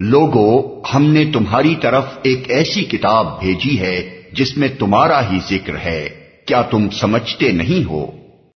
لوگو، ہم نے تمہاری طرف ایک ایسی کتاب بھیجی ہے جس میں تمہارا ہی ذکر ہے۔ کیا تم سمجھتے نہیں ہو؟